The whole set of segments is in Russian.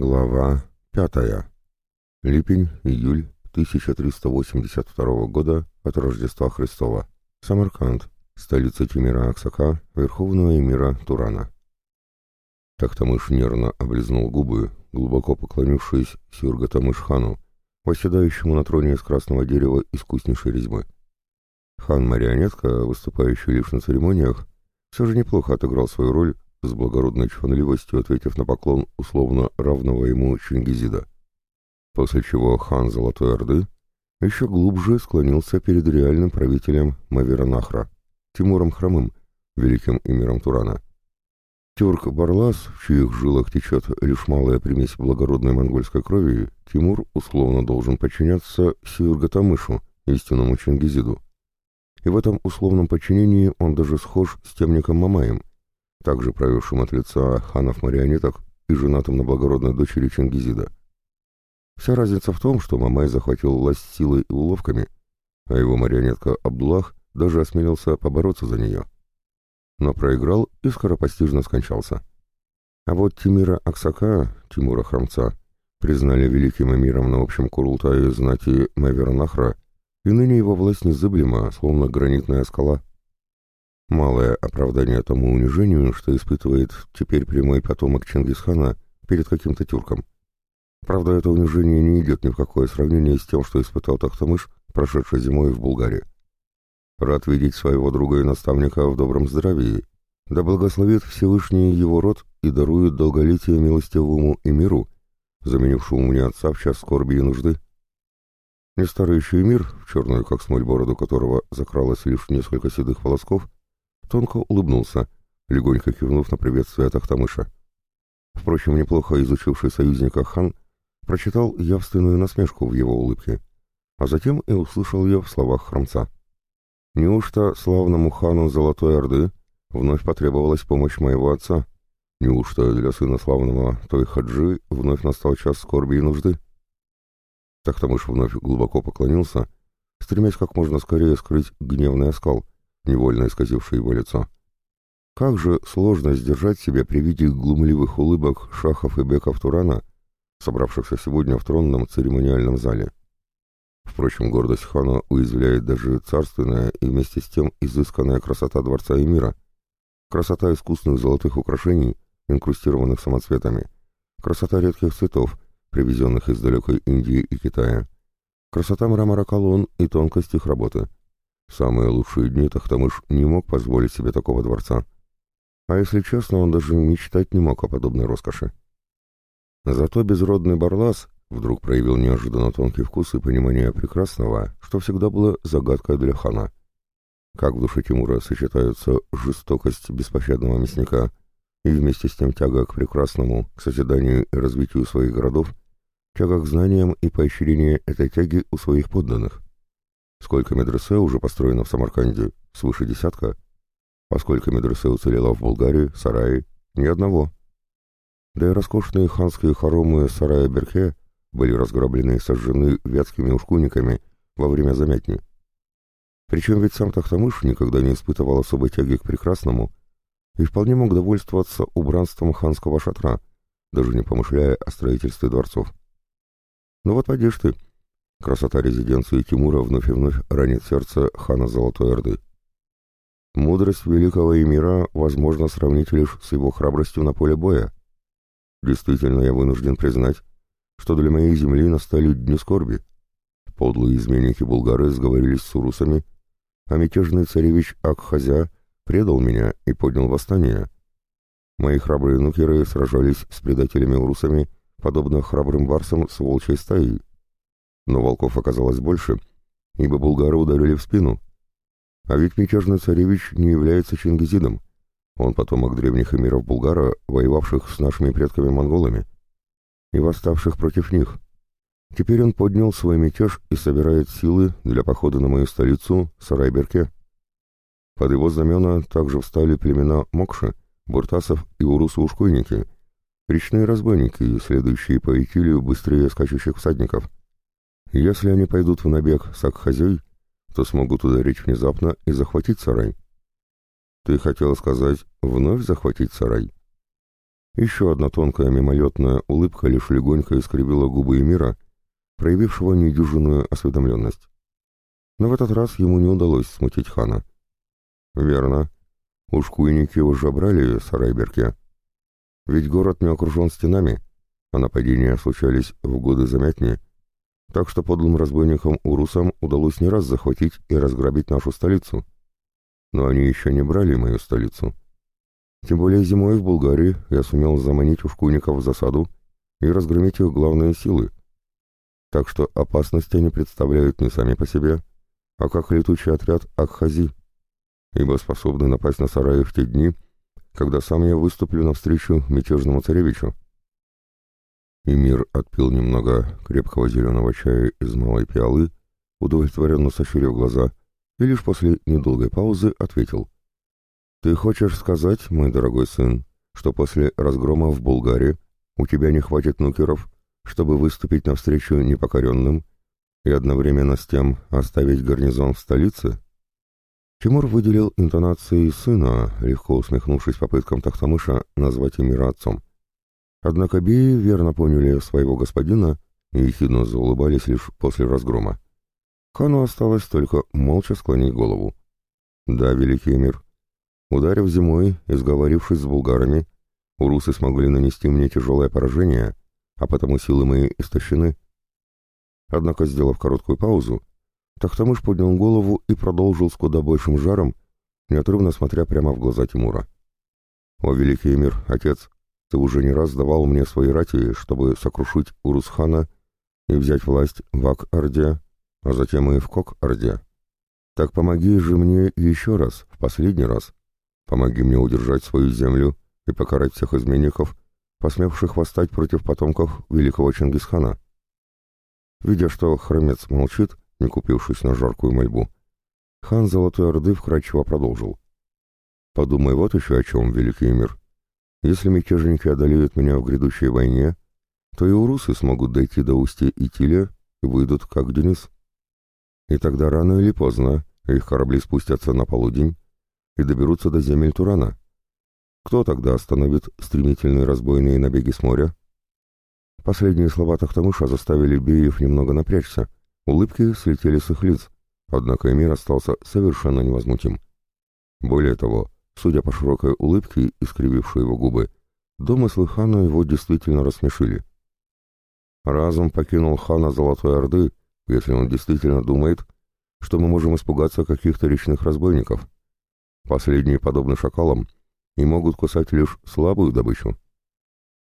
Глава пятая. Липень, июль 1382 года от Рождества Христова. Самарканд, столица Тимира Аксака, верховного эмира Турана. Тахтамыш нервно облизнул губы, глубоко поклонившись Сюргатамыш-хану, восседающему на троне из красного дерева искуснейшей резьбы. Хан-марионетка, выступающий лишь на церемониях, все же неплохо отыграл свою роль с благородной чванливостью ответив на поклон условно равного ему Чингизида. После чего хан Золотой Орды еще глубже склонился перед реальным правителем Маверанахра, Тимуром Хромым, великим эмиром Турана. Тюрк Барлас, в чьих жилах течет лишь малая примесь благородной монгольской крови, Тимур условно должен подчиняться Сиургатамышу, истинному Чингизиду. И в этом условном подчинении он даже схож с темником Мамаем, также правившим от лица ханов-марионеток и женатым на благородной дочери Чингизида. Вся разница в том, что Мамай захватил власть силой и уловками, а его марионетка Абдуллах даже осмелился побороться за нее. Но проиграл и скоропостижно скончался. А вот Тимира Аксака, Тимура Храмца, признали великим эмиром на общем Курултае знати Мавернахра, и ныне его власть незыблема, словно гранитная скала. Малое оправдание тому унижению, что испытывает теперь прямой потомок Чингисхана перед каким-то тюрком. Правда, это унижение не идет ни в какое сравнение с тем, что испытал Тахтамыш, прошедший зимой в Булгарии. Рад видеть своего друга и наставника в добром здравии, да благословит Всевышний его род и дарует долголетие милостивому и миру, заменившему мне отца в час скорби и нужды. Не еще мир, в черную, как смоль бороду которого закралось лишь несколько седых волосков, тонко улыбнулся, легонько кивнув на приветствие Тахтамыша. Впрочем, неплохо изучивший союзника хан прочитал явственную насмешку в его улыбке, а затем и услышал ее в словах храмца. «Неужто славному хану Золотой Орды вновь потребовалась помощь моего отца? Неужто для сына славного той хаджи вновь настал час скорби и нужды?» Тахтамыш вновь глубоко поклонился, стремясь как можно скорее скрыть гневный оскал — невольно исказивший его лицо. Как же сложно сдержать себя при виде глумливых улыбок шахов и беков Турана, собравшихся сегодня в тронном церемониальном зале. Впрочем, гордость хана уязвляет даже царственная и вместе с тем изысканная красота дворца и мира, красота искусных золотых украшений, инкрустированных самоцветами, красота редких цветов, привезенных из далекой Индии и Китая, красота мрамора колонн и тонкость их работы — самые лучшие дни Тахтамыш не мог позволить себе такого дворца. А если честно, он даже мечтать не мог о подобной роскоши. Зато безродный Барлас вдруг проявил неожиданно тонкий вкус и понимание прекрасного, что всегда было загадкой для хана. Как в душе Тимура сочетаются жестокость беспощадного мясника и вместе с тем тяга к прекрасному, к созиданию и развитию своих городов, тяга к знаниям и поощрение этой тяги у своих подданных. Сколько медресе уже построено в Самарканде? Свыше десятка. А сколько медресе уцелело в Болгарии, Сарае? Ни одного. Да и роскошные ханские хоромы Сарая-Берке были разграблены и сожжены вятскими ушкуниками во время замятни. Причем ведь сам Тахтамыш никогда не испытывал особой тяги к прекрасному и вполне мог довольствоваться убранством ханского шатра, даже не помышляя о строительстве дворцов. Ну вот поди ты, Красота резиденции Тимура вновь и вновь ранит сердце хана Золотой Орды. Мудрость великого эмира возможно сравнить лишь с его храбростью на поле боя. Действительно, я вынужден признать, что для моей земли настали дни скорби. Подлые изменники булгары сговорились с урусами, а мятежный царевич Акхазя предал меня и поднял восстание. Мои храбрые нукеры сражались с предателями-урусами, подобно храбрым барсам с волчьей стаей. Но волков оказалось больше, ибо булгары ударили в спину. А ведь мятежный царевич не является чингизидом. Он потомок древних эмиров Булгара, воевавших с нашими предками-монголами и восставших против них. Теперь он поднял свой мятеж и собирает силы для похода на мою столицу Сарайберке. Под его знамена также встали племена Мокши, Буртасов и Урусу-Ушкойники, речные разбойники, следующие по Итилию быстрее скачущих всадников — если они пойдут в набег с Акхазей, то смогут ударить внезапно и захватить сарай. Ты хотел сказать, вновь захватить сарай? Еще одна тонкая мимолетная улыбка лишь легонько искривила губы Эмира, проявившего недюжинную осведомленность. Но в этот раз ему не удалось смутить хана. «Верно. Ушкуйники уже брали Сарайберке. Ведь город не окружен стенами, а нападения случались в годы замятнее, так что подлым разбойникам-урусам удалось не раз захватить и разграбить нашу столицу. Но они еще не брали мою столицу». Тем более зимой в Булгарии я сумел заманить ушкуйников в засаду и разгромить их главные силы. Так что опасности они представляют не сами по себе, а как летучий отряд Акхази, ибо способны напасть на сараи в те дни, когда сам я выступлю навстречу мятежному царевичу. Эмир отпил немного крепкого зеленого чая из малой пиалы, удовлетворенно сощурив глаза, и лишь после недолгой паузы ответил — «Ты хочешь сказать, мой дорогой сын, что после разгрома в Булгарии у тебя не хватит нукеров, чтобы выступить навстречу непокоренным и одновременно с тем оставить гарнизон в столице?» Тимур выделил интонации сына, легко усмехнувшись попыткам Тахтамыша назвать Эмира отцом. Однако Беи верно поняли своего господина и ехидно заулыбались лишь после разгрома. Хану осталось только молча склонить голову. «Да, великий мир, Ударив зимой и сговорившись с булгарами, урусы смогли нанести мне тяжелое поражение, а потому силы мои истощены. Однако, сделав короткую паузу, Тахтамыш поднял голову и продолжил с куда большим жаром, неотрывно смотря прямо в глаза Тимура. «О, великий мир, отец, ты уже не раз давал мне свои рати, чтобы сокрушить Урусхана и взять власть в Ак-Орде, а затем и в Кок-Орде. Так помоги же мне еще раз, в последний раз, Помоги мне удержать свою землю и покарать всех изменников, посмевших восстать против потомков великого Чингисхана. Видя, что хромец молчит, не купившись на жаркую мольбу, хан Золотой Орды вкрадчиво продолжил. «Подумай вот еще о чем, великий мир. Если мятежники одолеют меня в грядущей войне, то и урусы смогут дойти до устья Итиля и выйдут, как Денис. И тогда рано или поздно их корабли спустятся на полудень, и доберутся до земель Турана. Кто тогда остановит стремительные разбойные набеги с моря? Последние слова Тахтамыша заставили Беев немного напрячься. Улыбки слетели с их лиц, однако Эмир остался совершенно невозмутим. Более того, судя по широкой улыбке, искривившей его губы, домыслы хана его действительно рассмешили. Разум покинул хана Золотой Орды, если он действительно думает, что мы можем испугаться каких-то речных разбойников. Последние подобны шакалам и могут кусать лишь слабую добычу.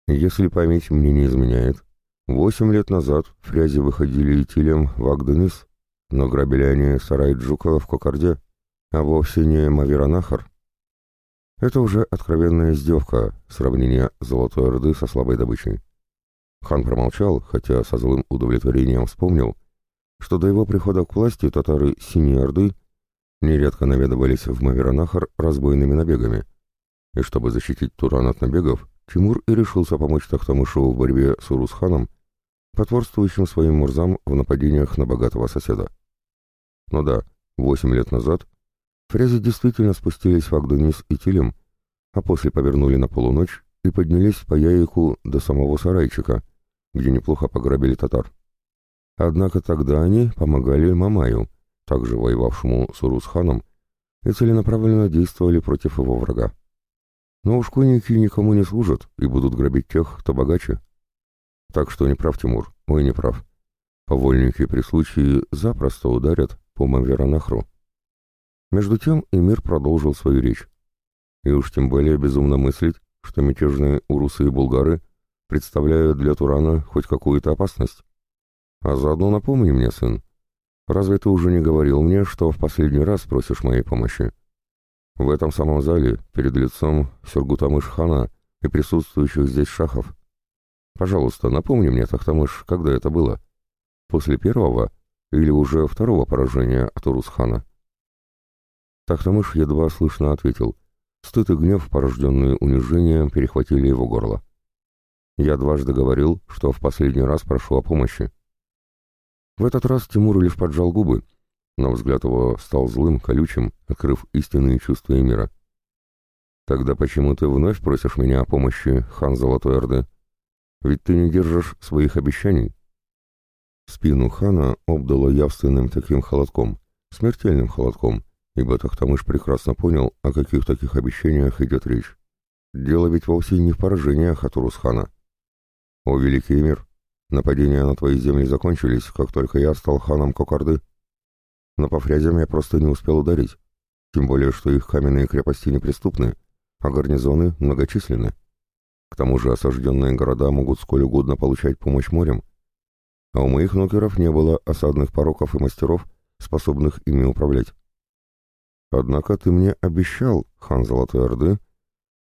Если память мне не изменяет, восемь лет назад фрязи выходили Итилем в Агденис, но грабили они сарай Джука в Кокарде, а вовсе не Мавиранахар. Это уже откровенная издевка, сравнение Золотой Орды со слабой добычей. Хан промолчал, хотя со злым удовлетворением вспомнил, что до его прихода к власти татары Синей Орды нередко наведывались в Маверанахар разбойными набегами. И чтобы защитить Туран от набегов, Тимур и решился помочь Тахтамышу в борьбе с Урусханом, потворствующим своим мурзам в нападениях на богатого соседа. Но да, восемь лет назад фрезы действительно спустились в Агдунис и Тилем, а после повернули на полуночь и поднялись по Яику до самого Сарайчика, где неплохо пограбили татар. Однако тогда они помогали Мамаю, также воевавшему с Урус-ханом, и целенаправленно действовали против его врага. Но уж конники никому не служат и будут грабить тех, кто богаче. Так что не прав Тимур, ой, не прав. Повольники при случае запросто ударят по Маверанахру. Между тем Эмир продолжил свою речь. И уж тем более безумно мыслить, что мятежные урусы и булгары представляют для Турана хоть какую-то опасность. А заодно напомни мне, сын, Разве ты уже не говорил мне, что в последний раз просишь моей помощи? В этом самом зале, перед лицом Сюргутамыш-хана и присутствующих здесь шахов. Пожалуйста, напомни мне, Тахтамыш, когда это было? После первого или уже второго поражения от Урус-хана? Тахтамыш едва слышно ответил. Стыд и гнев, порожденные унижением, перехватили его горло. Я дважды говорил, что в последний раз прошу о помощи. В этот раз Тимур лишь поджал губы, но взгляд его стал злым, колючим, открыв истинные чувства мира. Тогда почему ты вновь просишь меня о помощи, хан Золотой Орды? Ведь ты не держишь своих обещаний. Спину хана обдало явственным таким холодком, смертельным холодком, ибо Тахтамыш прекрасно понял, о каких таких обещаниях идет речь. Дело ведь вовсе не в поражениях Атурус-хана. О, великий мир, нападения на твои земли закончились, как только я стал ханом Кокарды. Но по фрязям я просто не успел ударить, тем более, что их каменные крепости неприступны, а гарнизоны многочисленны. К тому же осажденные города могут сколь угодно получать помощь морем, а у моих нокеров не было осадных пороков и мастеров, способных ими управлять. Однако ты мне обещал, хан Золотой Орды,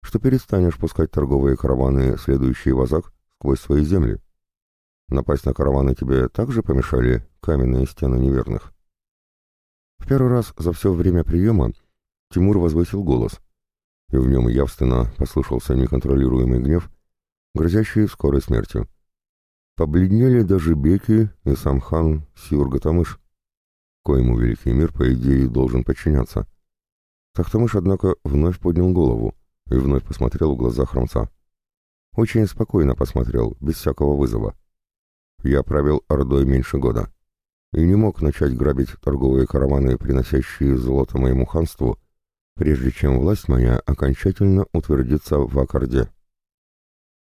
что перестанешь пускать торговые караваны, следующие в Азак, сквозь свои земли. Напасть на караваны тебе также помешали каменные стены неверных. В первый раз за все время приема Тимур возвысил голос, и в нем явственно послышался неконтролируемый гнев, грозящий скорой смертью. Побледнели даже Беки и сам хан Сиур-Гатамыш, коему великий мир, по идее, должен подчиняться. Тахтамыш, однако, вновь поднял голову и вновь посмотрел в глаза хромца. Очень спокойно посмотрел, без всякого вызова. Я правил Ордой меньше года и не мог начать грабить торговые караваны, приносящие золото моему ханству, прежде чем власть моя окончательно утвердится в Аккорде.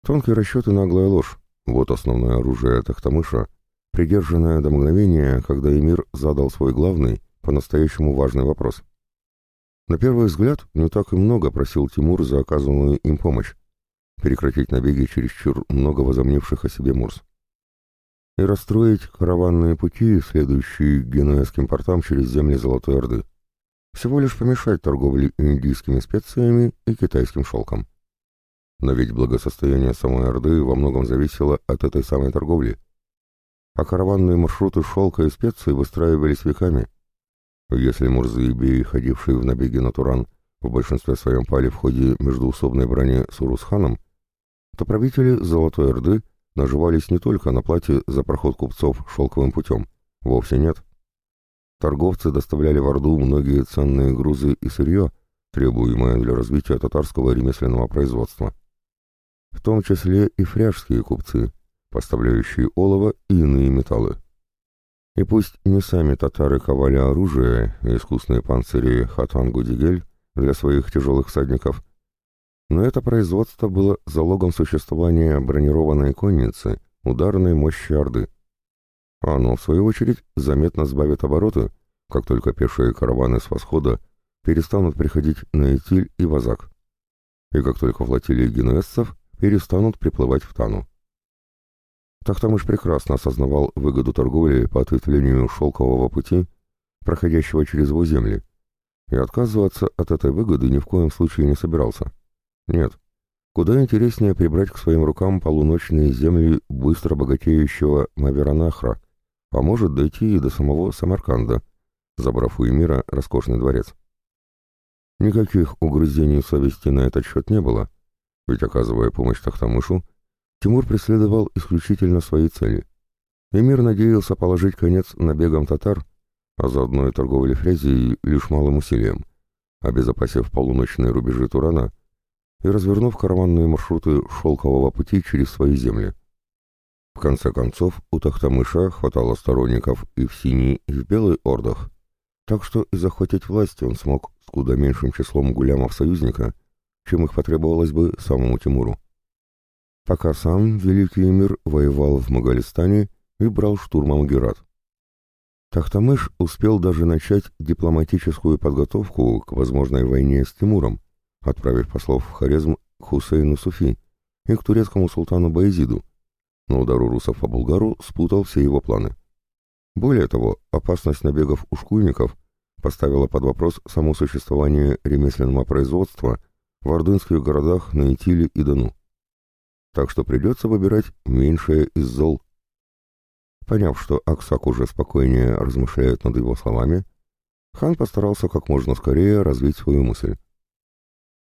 Тонкий расчет и наглая ложь — вот основное оружие Тахтамыша, придержанное до мгновения, когда Эмир задал свой главный, по-настоящему важный вопрос. На первый взгляд, не так и много просил Тимур за оказанную им помощь, прекратить набеги чересчур много возомнивших о себе Мурс и расстроить караванные пути, следующие генуэзским портам через земли Золотой Орды всего лишь помешать торговле индийскими специями и китайским шелком. Но ведь благосостояние самой Орды во многом зависело от этой самой торговли. А караванные маршруты шелка и специй выстраивались веками. Если Мурзы и Беи, ходившие в набеги на Туран, в большинстве своем пали в ходе междуусобной брани с Урусханом, то правители Золотой Орды наживались не только на плате за проход купцов шелковым путем. Вовсе нет. Торговцы доставляли в Орду многие ценные грузы и сырье, требуемое для развития татарского ремесленного производства. В том числе и фряжские купцы, поставляющие олово и иные металлы. И пусть не сами татары ковали оружие и искусные панцири хатангу-дигель для своих тяжелых всадников, но это производство было залогом существования бронированной конницы, ударной мощи Орды – оно, в свою очередь, заметно сбавит обороты, как только пешие караваны с восхода перестанут приходить на Этиль и Вазак, и как только флотилии генуэзцев перестанут приплывать в Тану. Тахтамыш прекрасно осознавал выгоду торговли по ответвлению шелкового пути, проходящего через его земли, и отказываться от этой выгоды ни в коем случае не собирался. Нет, куда интереснее прибрать к своим рукам полуночные земли быстро богатеющего Маверанахра, а может дойти и до самого Самарканда, забрав у Эмира роскошный дворец. Никаких угрызений совести на этот счет не было, ведь, оказывая помощь Тахтамышу, Тимур преследовал исключительно свои цели. Эмир надеялся положить конец набегам татар, а заодно и торговле Фрезией лишь малым усилием, обезопасив полуночные рубежи Турана и развернув караванные маршруты шелкового пути через свои земли. В конце концов, у Тахтамыша хватало сторонников и в синей, и в белой ордах, так что и захватить власть он смог с куда меньшим числом гулямов союзника, чем их потребовалось бы самому Тимуру. Пока сам Великий Эмир воевал в Магалистане и брал штурмом Герат. Тахтамыш успел даже начать дипломатическую подготовку к возможной войне с Тимуром, отправив послов в Хорезм к Хусейну Суфи и к турецкому султану Баезиду, но удар русов по Булгару спутал все его планы. Более того, опасность набегов ушкуйников поставила под вопрос само существование ремесленного производства в ордынских городах на Итиле и Дону. Так что придется выбирать меньшее из зол. Поняв, что Аксак уже спокойнее размышляет над его словами, хан постарался как можно скорее развить свою мысль.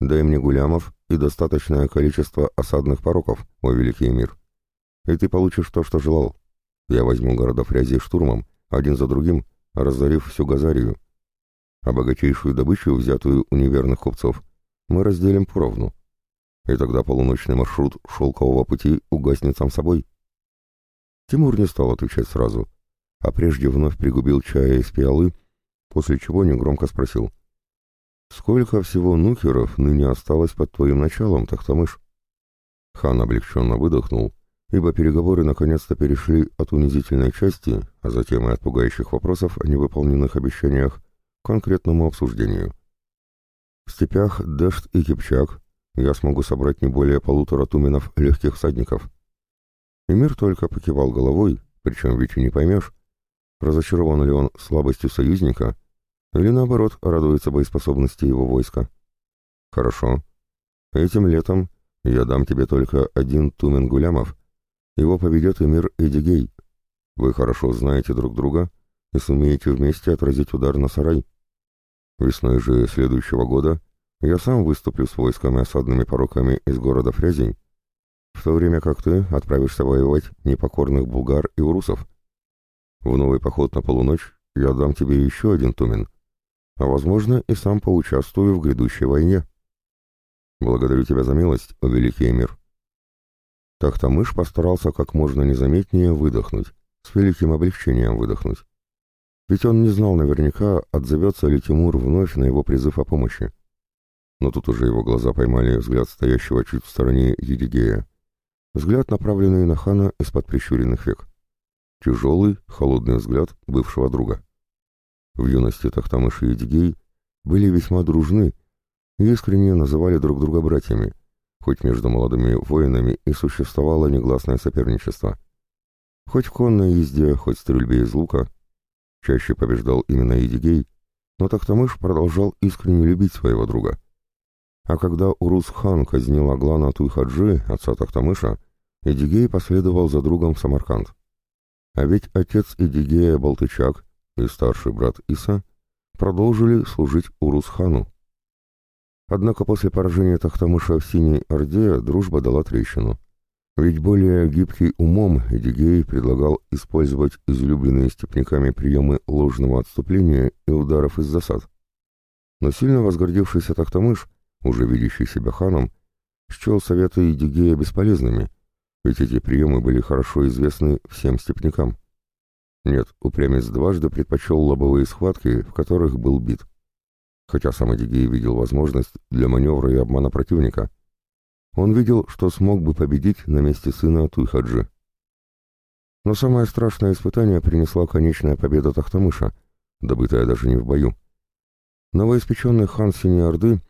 «Дай мне гулямов и достаточное количество осадных пороков, мой великий мир и ты получишь то, что желал. Я возьму города Фрязи штурмом, один за другим, разорив всю Газарию. А богатейшую добычу, взятую у неверных купцов, мы разделим поровну. И тогда полуночный маршрут шелкового пути угаснет сам собой. Тимур не стал отвечать сразу, а прежде вновь пригубил чая из пиалы, после чего негромко спросил. «Сколько всего нукеров ныне осталось под твоим началом, Тахтамыш?» Хан облегченно выдохнул, ибо переговоры наконец-то перешли от унизительной части, а затем и от пугающих вопросов о невыполненных обещаниях, к конкретному обсуждению. В степях Дэшт и Кипчак я смогу собрать не более полутора туменов легких всадников. Эмир только покивал головой, причем ведь и не поймешь, разочарован ли он слабостью союзника, или наоборот радуется боеспособности его войска. Хорошо. Этим летом я дам тебе только один тумен гулямов. Его поведет Эмир Эдигей. Вы хорошо знаете друг друга и сумеете вместе отразить удар на сарай. Весной же следующего года я сам выступлю с войсками осадными пороками из города Фрязень, в то время как ты отправишься воевать непокорных булгар и урусов. В новый поход на полуночь я дам тебе еще один тумен, а, возможно, и сам поучаствую в грядущей войне. Благодарю тебя за милость, о великий эмир. Тахтамыш постарался как можно незаметнее выдохнуть, с великим облегчением выдохнуть. Ведь он не знал наверняка, отзовется ли Тимур вновь на его призыв о помощи. Но тут уже его глаза поймали взгляд стоящего чуть в стороне Едигея. Взгляд, направленный на хана из-под прищуренных век. Тяжелый, холодный взгляд бывшего друга. В юности Тахтамыш и Едигей были весьма дружны и искренне называли друг друга братьями, хоть между молодыми воинами и существовало негласное соперничество. Хоть в конной езде, хоть в стрельбе из лука — Чаще побеждал именно Едигей, но Тахтамыш продолжал искренне любить своего друга. А когда Урус-хан казнил Аглана Туйхаджи, отца Тахтамыша, Эдигей последовал за другом в Самарканд. А ведь отец Эдигея Балтычак и старший брат Иса продолжили служить Урус-хану. Однако после поражения Тахтамыша в Синей Орде дружба дала трещину. Ведь более гибкий умом Эдигей предлагал использовать излюбленные степняками приемы ложного отступления и ударов из засад. Но сильно возгордившийся Тахтамыш, уже видящий себя ханом, счел советы Эдигея бесполезными, ведь эти приемы были хорошо известны всем степнякам. Нет, упрямец дважды предпочел лобовые схватки, в которых был бит. Хотя сам Эдигей видел возможность для маневра и обмана противника — он видел, что смог бы победить на месте сына Туйхаджи. Но самое страшное испытание принесла конечная победа Тахтамыша, добытая даже не в бою. Новоиспеченный хан Синей Орды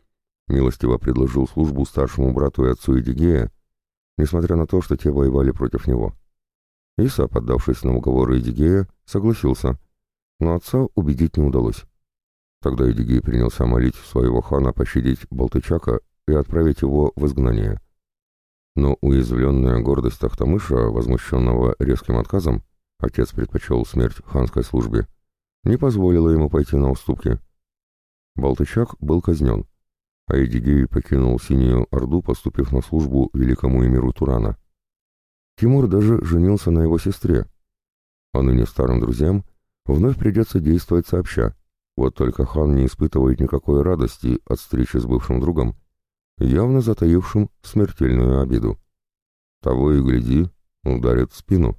милостиво предложил службу старшему брату и отцу Эдигея, несмотря на то, что те воевали против него. Иса, поддавшись на уговоры Эдигея, согласился, но отца убедить не удалось. Тогда Эдигей принялся молить своего хана пощадить Балтычака и отправить его в изгнание. Но уязвленная гордость Тахтамыша, возмущенного резким отказом, отец предпочел смерть ханской службе, не позволила ему пойти на уступки. Балтычак был казнен, а Эдигей покинул Синюю Орду, поступив на службу великому эмиру Турана. Тимур даже женился на его сестре, а ныне старым друзьям вновь придется действовать сообща. Вот только хан не испытывает никакой радости от встречи с бывшим другом, явно затаившим смертельную обиду. Того и гляди, ударит в спину.